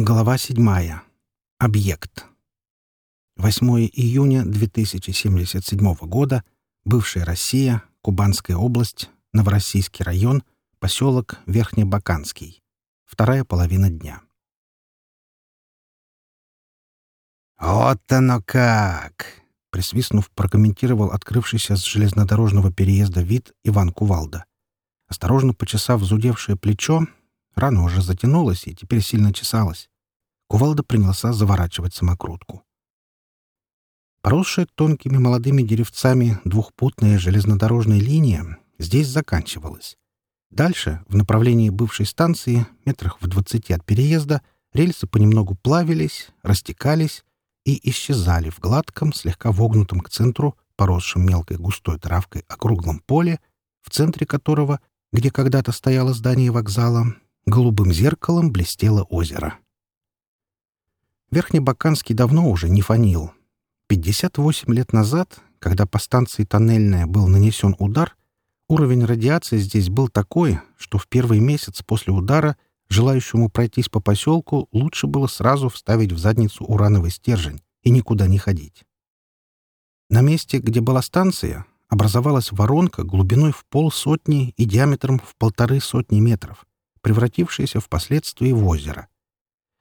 Глава 7. Объект. 8 июня 2077 года. Бывшая Россия, Кубанская область, Новороссийский район, поселок Верхнебаканский. Вторая половина дня. «Вот оно как!» — присвистнув, прокомментировал открывшийся с железнодорожного переезда вид Иван Кувалда. Осторожно почесав зудевшее плечо, Рана уже затянулась и теперь сильно чесалась. Кувалда принялся заворачивать самокрутку. Поросшая тонкими молодыми деревцами двухпутная железнодорожная линия здесь заканчивалась. Дальше, в направлении бывшей станции, метрах в двадцати от переезда, рельсы понемногу плавились, растекались и исчезали в гладком, слегка вогнутом к центру, поросшем мелкой густой травкой округлом поле, в центре которого, где когда-то стояло здание вокзала, Голубым зеркалом блестело озеро. Верхнебаканский давно уже не фонил. 58 лет назад, когда по станции «Тоннельная» был нанесен удар, уровень радиации здесь был такой, что в первый месяц после удара желающему пройтись по поселку лучше было сразу вставить в задницу урановый стержень и никуда не ходить. На месте, где была станция, образовалась воронка глубиной в полсотни и диаметром в полторы сотни метров превратившееся впоследствии в озеро.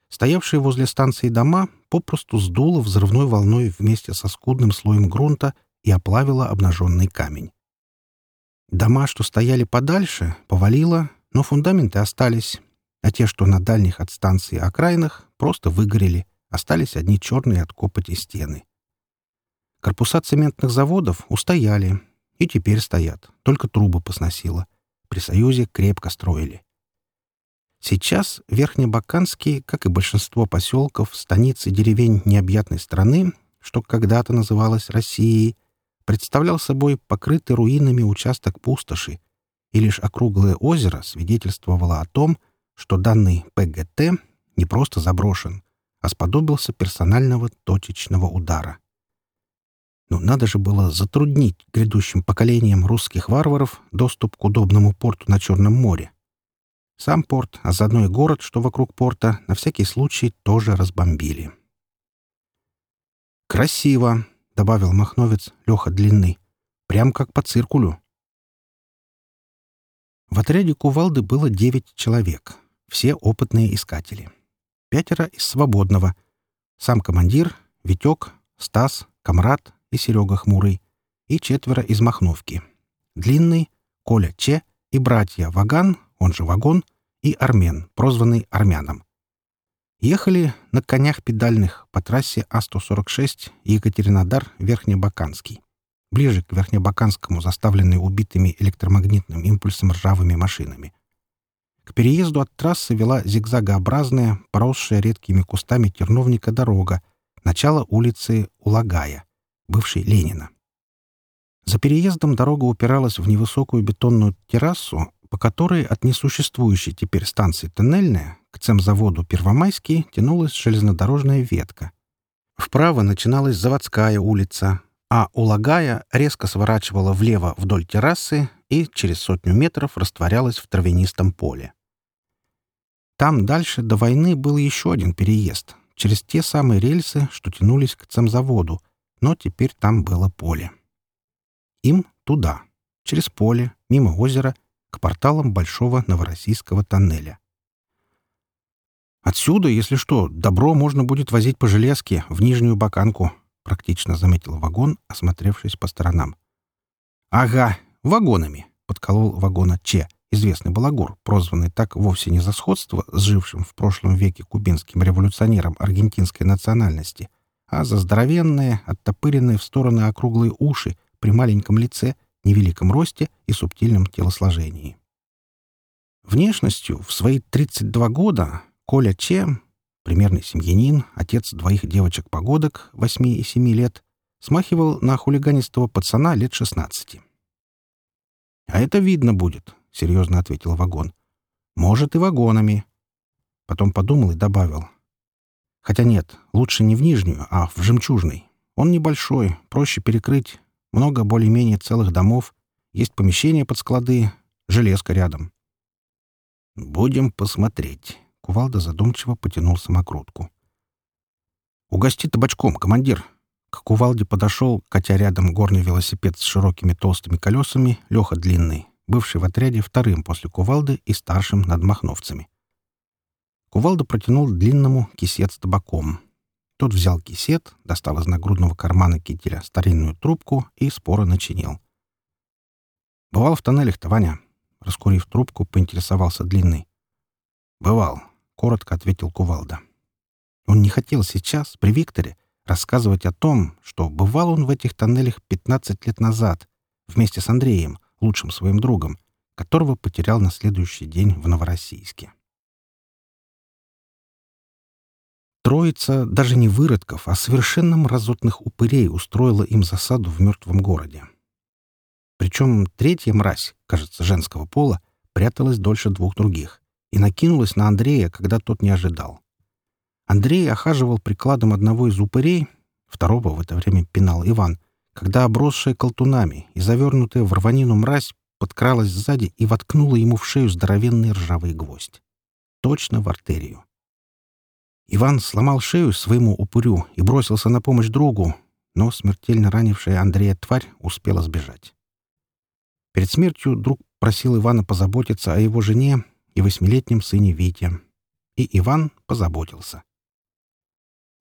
Стоявшие возле станции дома попросту сдуло взрывной волной вместе со скудным слоем грунта и оплавило обнаженный камень. Дома, что стояли подальше, повалило, но фундаменты остались, а те, что на дальних от станции окраинах, просто выгорели, остались одни черные от копоти стены. Корпуса цементных заводов устояли и теперь стоят, только трубы посносило. При Союзе крепко строили. Сейчас Верхнебаканский, как и большинство поселков, станиц и деревень необъятной страны, что когда-то называлось Россией, представлял собой покрытый руинами участок пустоши, и лишь округлое озеро свидетельствовало о том, что данный ПГТ не просто заброшен, а сподобился персонального точечного удара. Но надо же было затруднить грядущим поколениям русских варваров доступ к удобному порту на Черном море. Сам порт, а заодно и город, что вокруг порта, на всякий случай тоже разбомбили. «Красиво!» — добавил махновец Леха Длинный. «Прям как по циркулю». В отряде кувалды было девять человек, все опытные искатели. Пятеро из свободного. Сам командир, Витек, Стас, Камрад и Серега Хмурый. И четверо из Махновки. Длинный, Коля Че и братья Ваган, он же вагон, и армен, прозванный армяном. Ехали на конях педальных по трассе А-146 Екатеринодар-Верхнебаканский, ближе к Верхнебаканскому, заставленной убитыми электромагнитным импульсом ржавыми машинами. К переезду от трассы вела зигзагообразная, поросшая редкими кустами терновника дорога, начало улицы Улагая, бывшей Ленина. За переездом дорога упиралась в невысокую бетонную террасу, по которой от несуществующей теперь станции Тоннельная к цемзаводу Первомайский тянулась железнодорожная ветка. Вправо начиналась заводская улица, а Улагая резко сворачивала влево вдоль террасы и через сотню метров растворялась в травянистом поле. Там дальше до войны был еще один переезд, через те самые рельсы, что тянулись к цемзаводу, но теперь там было поле. Им туда, через поле, мимо озера — к порталам Большого Новороссийского тоннеля. «Отсюда, если что, добро можно будет возить по железке в нижнюю баканку», — практично заметил вагон, осмотревшись по сторонам. «Ага, вагонами», — подколол вагона Че, известный балагур, прозванный так вовсе не за сходство с жившим в прошлом веке кубинским революционером аргентинской национальности, а за здоровенные, оттопыренные в стороны округлые уши при маленьком лице — невеликом росте и субтильном телосложении. Внешностью в свои 32 года Коля Че, примерный семьянин, отец двоих девочек-погодок 8 и 7 лет, смахивал на хулиганистого пацана лет 16. «А это видно будет», — серьезно ответил вагон. «Может, и вагонами». Потом подумал и добавил. «Хотя нет, лучше не в нижнюю, а в жемчужный. Он небольшой, проще перекрыть, много более-менее целых домов, есть помещения под склады, железка рядом. «Будем посмотреть», — Кувалда задумчиво потянул самокрутку. «Угости табачком, командир!» К Кувалде подошел, катя рядом горный велосипед с широкими толстыми колесами, Леха Длинный, бывший в отряде вторым после Кувалды и старшим над махновцами. Кувалда протянул Длинному кисет табаком — тот взял кисет, достал из нагрудного кармана кителя старинную трубку и споро начинил. «Бывал в тоннелях-то, Ваня?» Раскурив трубку, поинтересовался Длинный. «Бывал», — коротко ответил Кувалда. Он не хотел сейчас, при Викторе, рассказывать о том, что бывал он в этих тоннелях 15 лет назад вместе с Андреем, лучшим своим другом, которого потерял на следующий день в Новороссийске. Троица даже не выродков, а совершенно мразотных упырей устроила им засаду в мертвом городе. Причем третья мразь, кажется, женского пола, пряталась дольше двух других и накинулась на Андрея, когда тот не ожидал. Андрей охаживал прикладом одного из упырей, второго в это время пинал Иван, когда обросшая колтунами и завернутая в рванину мразь подкралась сзади и воткнула ему в шею здоровенный ржавый гвоздь. Точно в артерию. Иван сломал шею своему упырю и бросился на помощь другу, но смертельно ранившая Андрея тварь успела сбежать. Перед смертью друг просил Ивана позаботиться о его жене и восьмилетнем сыне Вите. И Иван позаботился.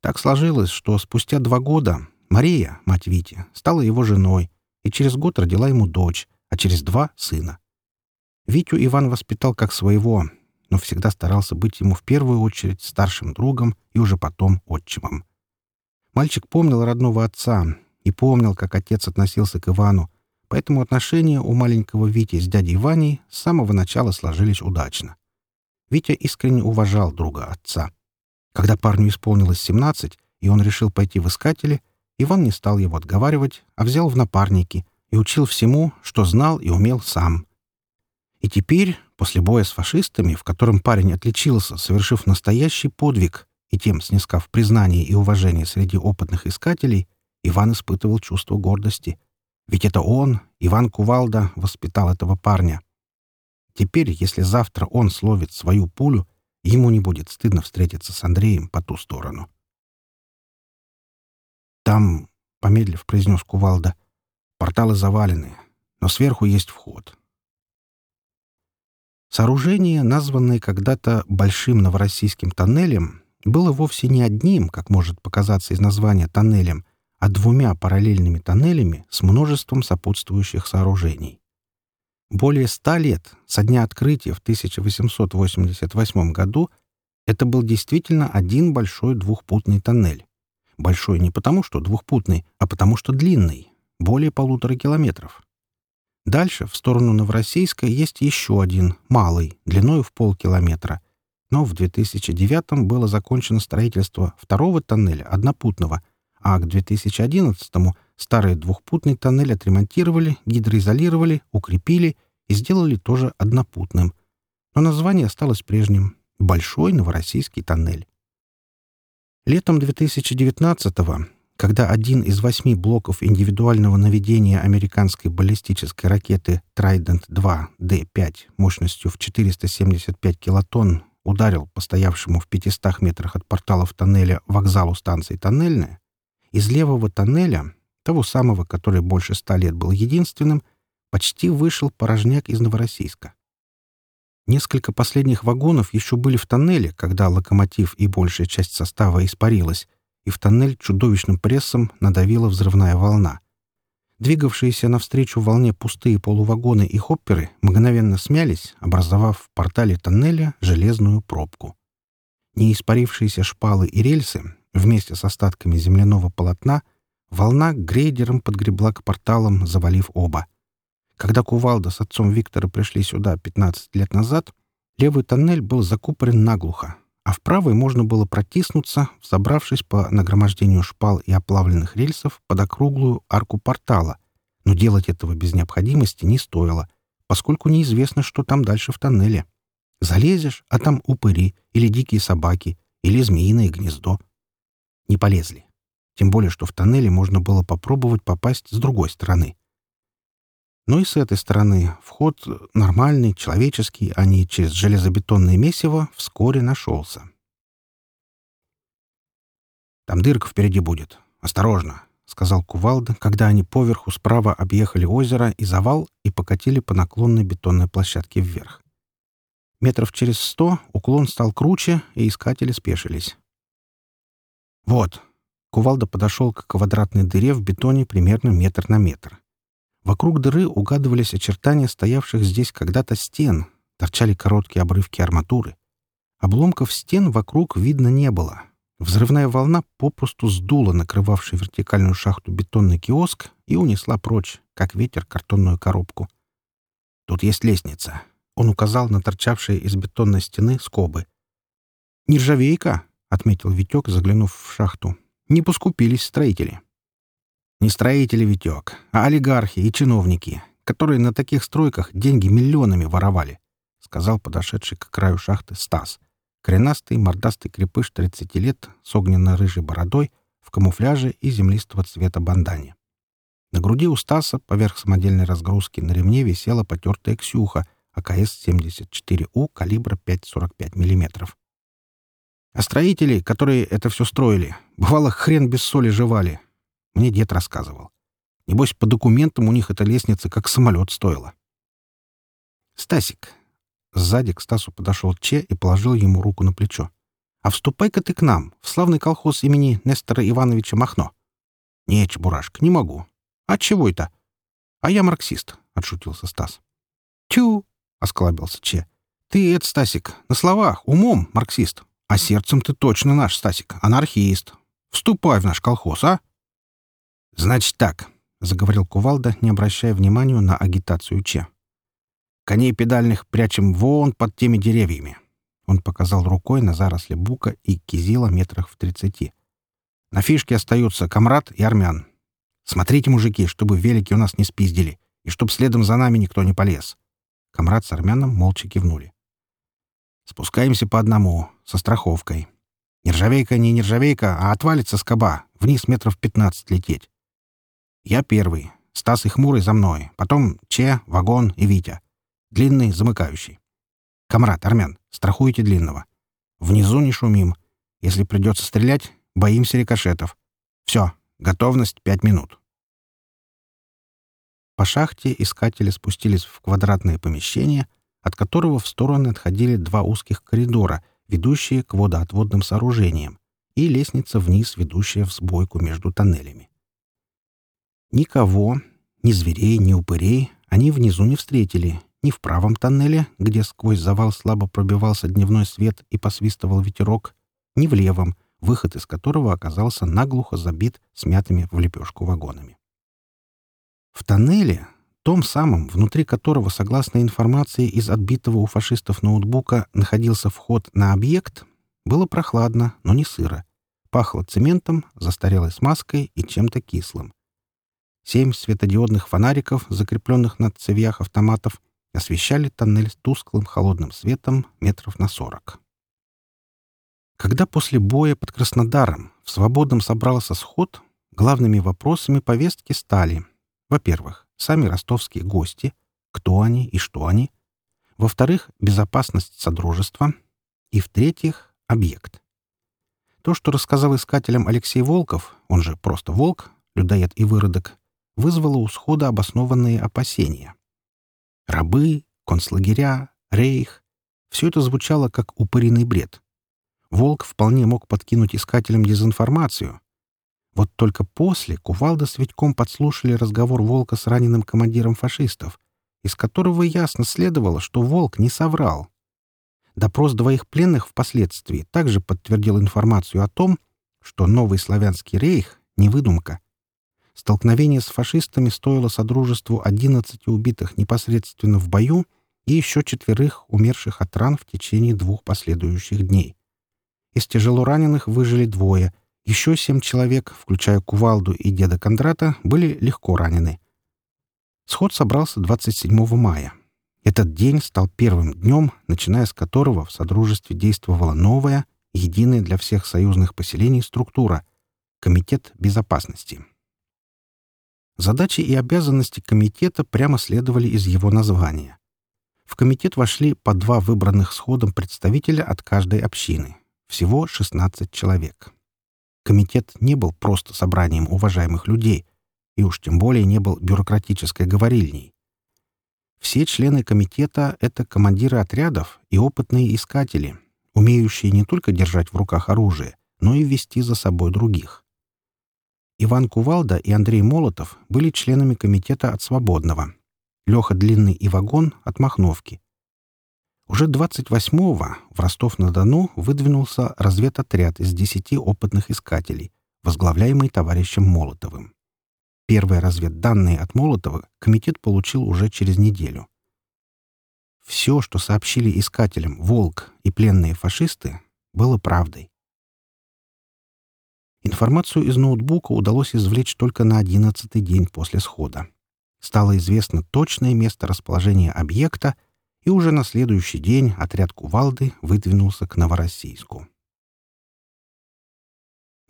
Так сложилось, что спустя два года Мария, мать Вити, стала его женой и через год родила ему дочь, а через два — сына. Витю Иван воспитал как своего, но всегда старался быть ему в первую очередь старшим другом и уже потом отчимом. Мальчик помнил родного отца и помнил, как отец относился к Ивану, поэтому отношения у маленького Вити с дядей Ваней с самого начала сложились удачно. Витя искренне уважал друга отца. Когда парню исполнилось 17, и он решил пойти в искатели, Иван не стал его отговаривать, а взял в напарники и учил всему, что знал и умел сам. И теперь, после боя с фашистами, в котором парень отличился, совершив настоящий подвиг и тем снискав признание и уважение среди опытных искателей, Иван испытывал чувство гордости. Ведь это он, Иван Кувалда, воспитал этого парня. Теперь, если завтра он словит свою пулю, ему не будет стыдно встретиться с Андреем по ту сторону. «Там», — помедлив произнес Кувалда, — «порталы завалены, но сверху есть вход. Сооружение, названное когда-то Большим Новороссийским тоннелем, было вовсе не одним, как может показаться из названия тоннелем, а двумя параллельными тоннелями с множеством сопутствующих сооружений. Более ста лет, со дня открытия в 1888 году, это был действительно один большой двухпутный тоннель. Большой не потому, что двухпутный, а потому, что длинный, более полутора километров. Дальше, в сторону Новороссийска, есть еще один, малый, длиной в полкилометра. Но в 2009 было закончено строительство второго тоннеля, однопутного, а к 2011му старый двухпутный тоннель отремонтировали, гидроизолировали, укрепили и сделали тоже однопутным. Но название осталось прежним — «Большой Новороссийский тоннель». Летом 2019-го когда один из восьми блоков индивидуального наведения американской баллистической ракеты «Трайдент-2» Д-5 мощностью в 475 килотонн ударил по стоявшему в 500 метрах от порталов тоннеля вокзалу станции «Тоннельная», из левого тоннеля, того самого, который больше ста лет был единственным, почти вышел порожняк из Новороссийска. Несколько последних вагонов еще были в тоннеле, когда локомотив и большая часть состава испарилась, и в тоннель чудовищным прессом надавила взрывная волна. Двигавшиеся навстречу волне пустые полувагоны и хопперы мгновенно смялись, образовав в портале тоннеля железную пробку. Неиспарившиеся шпалы и рельсы вместе с остатками земляного полотна волна грейдером подгребла к порталам, завалив оба. Когда Кувалда с отцом Виктора пришли сюда 15 лет назад, левый тоннель был закупорен наглухо, а в правой можно было протиснуться, взобравшись по нагромождению шпал и оплавленных рельсов под округлую арку портала, но делать этого без необходимости не стоило, поскольку неизвестно, что там дальше в тоннеле. Залезешь, а там упыри или дикие собаки, или змеиное гнездо. Не полезли. Тем более, что в тоннеле можно было попробовать попасть с другой стороны. Но и с этой стороны вход нормальный, человеческий, а не через железобетонное месиво, вскоре нашелся. «Там дырка впереди будет. Осторожно!» — сказал Кувалда, когда они поверху справа объехали озеро и завал и покатили по наклонной бетонной площадке вверх. Метров через сто уклон стал круче, и искатели спешились. «Вот!» — Кувалда подошел к квадратной дыре в бетоне примерно метр на метр. Вокруг дыры угадывались очертания стоявших здесь когда-то стен, торчали короткие обрывки арматуры. Обломков стен вокруг видно не было. Взрывная волна попросту сдула накрывавший вертикальную шахту бетонный киоск и унесла прочь, как ветер картонную коробку. «Тут есть лестница», — он указал на торчавшие из бетонной стены скобы. «Нержавейка», — отметил Витек, заглянув в шахту. «Не поскупились строители». Не строители Витек, а олигархи и чиновники, которые на таких стройках деньги миллионами воровали, — сказал подошедший к краю шахты Стас. Коренастый мордастый крепыш 30 лет с огненно-рыжей бородой в камуфляже и землистого цвета бандане. На груди у Стаса поверх самодельной разгрузки на ремне висела потертая «Ксюха» АКС-74У калибра 5,45 мм. А строители, которые это все строили, бывало хрен без соли жевали, мне дед рассказывал. Небось, по документам у них эта лестница как самолет стоила. «Стасик!» Сзади к Стасу подошел Че и положил ему руку на плечо. «А вступай-ка ты к нам, в славный колхоз имени Нестора Ивановича Махно». «Не, Чебурашка, не могу». «А чего это?» «А я марксист», — отшутился Стас. «Тю!» — осклабился Че. «Ты, это, Стасик, на словах, умом марксист, а сердцем ты точно наш, Стасик, анархист. Вступай в наш колхоз, а? «Значит так», — заговорил кувалда, не обращая внимания на агитацию Че. «Коней педальных прячем вон под теми деревьями». Он показал рукой на заросли бука и кизила метрах в тридцати. «На фишке остаются комрад и армян. Смотрите, мужики, чтобы велики у нас не спиздили, и чтоб следом за нами никто не полез». Комрад с армяном молча кивнули. «Спускаемся по одному, со страховкой. Нержавейка не нержавейка, а отвалится скоба, вниз метров пятнадцать лететь. Я первый. Стас и Хмурый за мной. Потом Че, Вагон и Витя. Длинный — замыкающий. Камрад, Армян, страхуйте длинного. Внизу не шумим. Если придется стрелять, боимся рикошетов. Все, готовность пять минут. По шахте искатели спустились в квадратное помещение, от которого в стороны отходили два узких коридора, ведущие к водоотводным сооружениям, и лестница вниз, ведущая в сбойку между тоннелями. Никого, ни зверей, ни упырей они внизу не встретили, ни в правом тоннеле, где сквозь завал слабо пробивался дневной свет и посвистывал ветерок, ни в левом, выход из которого оказался наглухо забит смятыми в лепешку вагонами. В тоннеле, том самом, внутри которого, согласно информации из отбитого у фашистов ноутбука, находился вход на объект, было прохладно, но не сыро. Пахло цементом, застарелой смазкой и чем-то кислым. Семь светодиодных фонариков, закрепленных на цевьях автоматов, освещали тоннель тусклым холодным светом метров на сорок. Когда после боя под Краснодаром в Свободном собрался сход, главными вопросами повестки стали, во-первых, сами ростовские гости, кто они и что они, во-вторых, безопасность Содружества, и, в-третьих, объект. То, что рассказал искателям Алексей Волков, он же просто Волк, людоед и выродок, вызвало у схода обоснованные опасения. Рабы, концлагеря, рейх — все это звучало как упыриный бред. Волк вполне мог подкинуть искателям дезинформацию. Вот только после Кувалда с Витьком подслушали разговор Волка с раненым командиром фашистов, из которого ясно следовало, что Волк не соврал. Допрос двоих пленных впоследствии также подтвердил информацию о том, что новый славянский рейх — не выдумка — Столкновение с фашистами стоило Содружеству 11 убитых непосредственно в бою и еще четверых умерших от ран в течение двух последующих дней. Из тяжело раненых выжили двое, еще семь человек, включая Кувалду и деда Кондрата, были легко ранены. Сход собрался 27 мая. Этот день стал первым днем, начиная с которого в Содружестве действовала новая, единая для всех союзных поселений структура — Комитет безопасности. Задачи и обязанности комитета прямо следовали из его названия. В комитет вошли по два выбранных сходом представителя от каждой общины. Всего 16 человек. Комитет не был просто собранием уважаемых людей, и уж тем более не был бюрократической говорильней. Все члены комитета — это командиры отрядов и опытные искатели, умеющие не только держать в руках оружие, но и вести за собой других. Иван Кувалда и Андрей Молотов были членами комитета от «Свободного». Леха Длинный и Вагон — от «Махновки». Уже 28-го в Ростов-на-Дону выдвинулся разведотряд из 10 опытных искателей, возглавляемый товарищем Молотовым. Первые разведданные от Молотова комитет получил уже через неделю. Все, что сообщили искателям «Волк» и пленные фашисты, было правдой. Информацию из ноутбука удалось извлечь только на одиннадцатый день после схода. Стало известно точное место расположения объекта, и уже на следующий день отряд «Кувалды» выдвинулся к Новороссийску.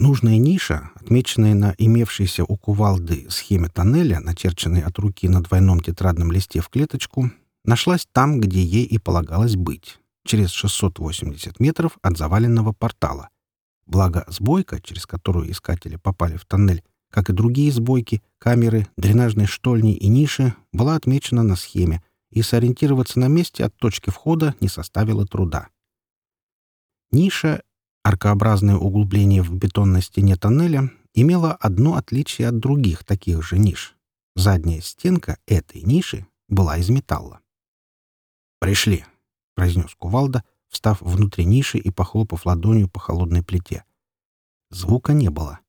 Нужная ниша, отмеченная на имевшейся у «Кувалды» схеме тоннеля, начерченной от руки на двойном тетрадном листе в клеточку, нашлась там, где ей и полагалось быть, через 680 метров от заваленного портала, Благо, сбойка, через которую искатели попали в тоннель, как и другие сбойки, камеры, дренажные штольни и ниши, была отмечена на схеме, и сориентироваться на месте от точки входа не составило труда. Ниша, аркообразное углубление в бетонной стене тоннеля, имела одно отличие от других таких же ниш. Задняя стенка этой ниши была из металла. «Пришли», — произнес кувалда, — встав внутри ниши и похлопав ладонью по холодной плите. Звука не было.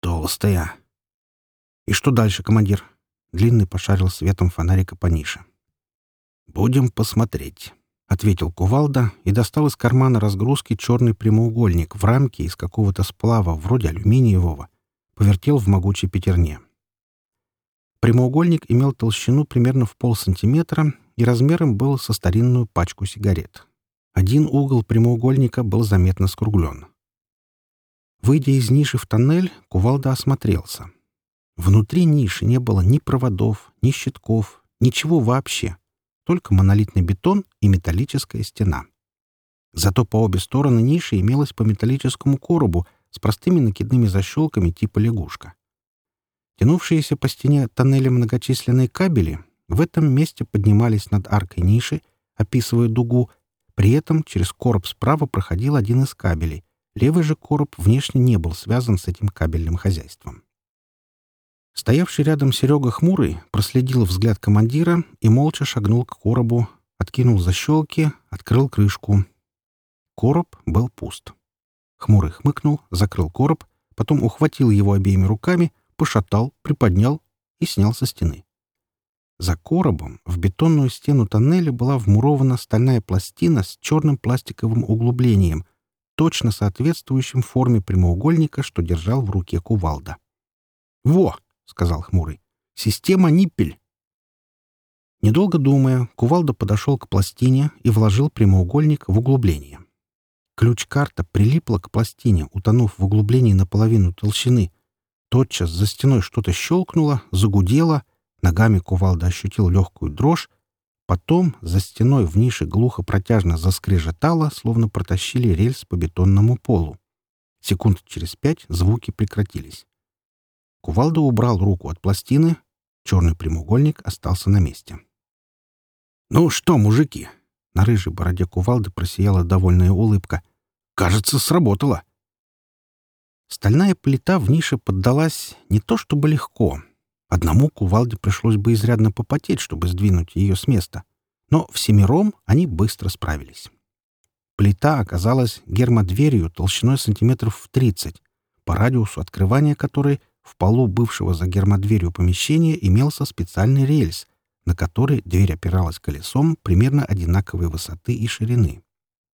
«Толстая!» «И что дальше, командир?» Длинный пошарил светом фонарика по нише. «Будем посмотреть», — ответил кувалда и достал из кармана разгрузки черный прямоугольник в рамке из какого-то сплава, вроде алюминиевого, повертел в могучей пятерне. Прямоугольник имел толщину примерно в полсантиметра и размером был со старинную пачку сигарет. Один угол прямоугольника был заметно скруглен. Выйдя из ниши в тоннель, кувалда осмотрелся. Внутри ниши не было ни проводов, ни щитков, ничего вообще. Только монолитный бетон и металлическая стена. Зато по обе стороны ниши имелось по металлическому коробу с простыми накидными защелками типа лягушка. Тянувшиеся по стене тоннеля многочисленные кабели в этом месте поднимались над аркой ниши, описывая дугу, при этом через короб справа проходил один из кабелей. Левый же короб внешне не был связан с этим кабельным хозяйством. Стоявший рядом Серега Хмурый проследил взгляд командира и молча шагнул к коробу, откинул защелки, открыл крышку. Короб был пуст. Хмурый хмыкнул, закрыл короб, потом ухватил его обеими руками, пошатал, приподнял и снял со стены. За коробом в бетонную стену тоннеля была вмурована стальная пластина с черным пластиковым углублением, точно соответствующим форме прямоугольника, что держал в руке кувалда. «Во!» — сказал хмурый. «Система Ниппель!» Недолго думая, кувалда подошел к пластине и вложил прямоугольник в углубление. Ключ-карта прилипла к пластине, утонув в углублении наполовину толщины. Тотчас за стеной что-то щелкнуло, загудело — Ногами кувалда ощутил легкую дрожь, потом за стеной в нише глухо протяжно заскрежетало, словно протащили рельс по бетонному полу. Секунд через пять звуки прекратились. Кувалда убрал руку от пластины, черный прямоугольник остался на месте. «Ну что, мужики?» — на рыжей бороде кувалды просияла довольная улыбка. «Кажется, сработало!» Стальная плита в нише поддалась не то чтобы легко — Одному кувалде пришлось бы изрядно попотеть, чтобы сдвинуть ее с места. Но всемиром они быстро справились. Плита оказалась гермодверью толщиной сантиметров в 30, по радиусу открывания которой в полу бывшего за гермодверью помещения имелся специальный рельс, на который дверь опиралась колесом примерно одинаковой высоты и ширины.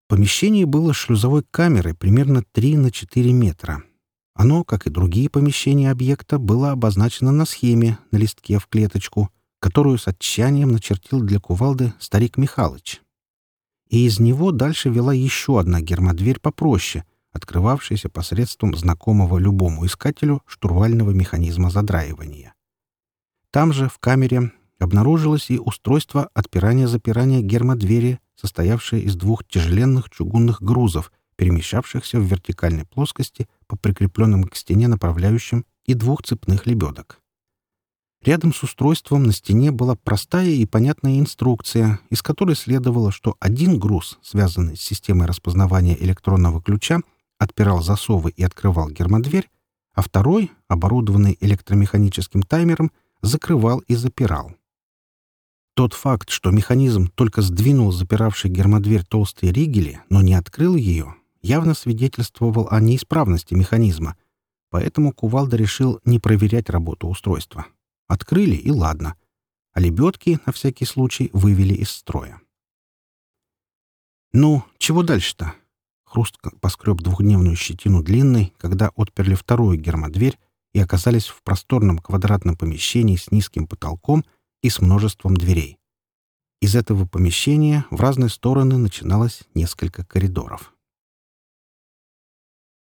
Помещение было шлюзовой камерой примерно 3 на 4 метра — оно, как и другие помещения объекта, было обозначено на схеме на листке в клеточку, которую с отчаянием начертил для кувалды старик Михалыч. И из него дальше вела еще одна гермодверь попроще, открывавшаяся посредством знакомого любому искателю штурвального механизма задраивания. Там же, в камере, обнаружилось и устройство отпирания-запирания гермодвери, состоявшее из двух тяжеленных чугунных грузов, перемещавшихся в вертикальной плоскости по прикрепленным к стене направляющим и двух цепных лебедок. Рядом с устройством на стене была простая и понятная инструкция, из которой следовало, что один груз, связанный с системой распознавания электронного ключа, отпирал засовы и открывал гермодверь, а второй, оборудованный электромеханическим таймером, закрывал и запирал. Тот факт, что механизм только сдвинул запиравший гермодверь толстые ригели, но не открыл ее, явно свидетельствовал о неисправности механизма, поэтому Кувалда решил не проверять работу устройства. Открыли и ладно, а лебедки на всякий случай вывели из строя. «Ну, чего дальше-то?» Хруст поскреб двухдневную щетину длинной, когда отперли вторую гермодверь и оказались в просторном квадратном помещении с низким потолком и с множеством дверей. Из этого помещения в разные стороны начиналось несколько коридоров.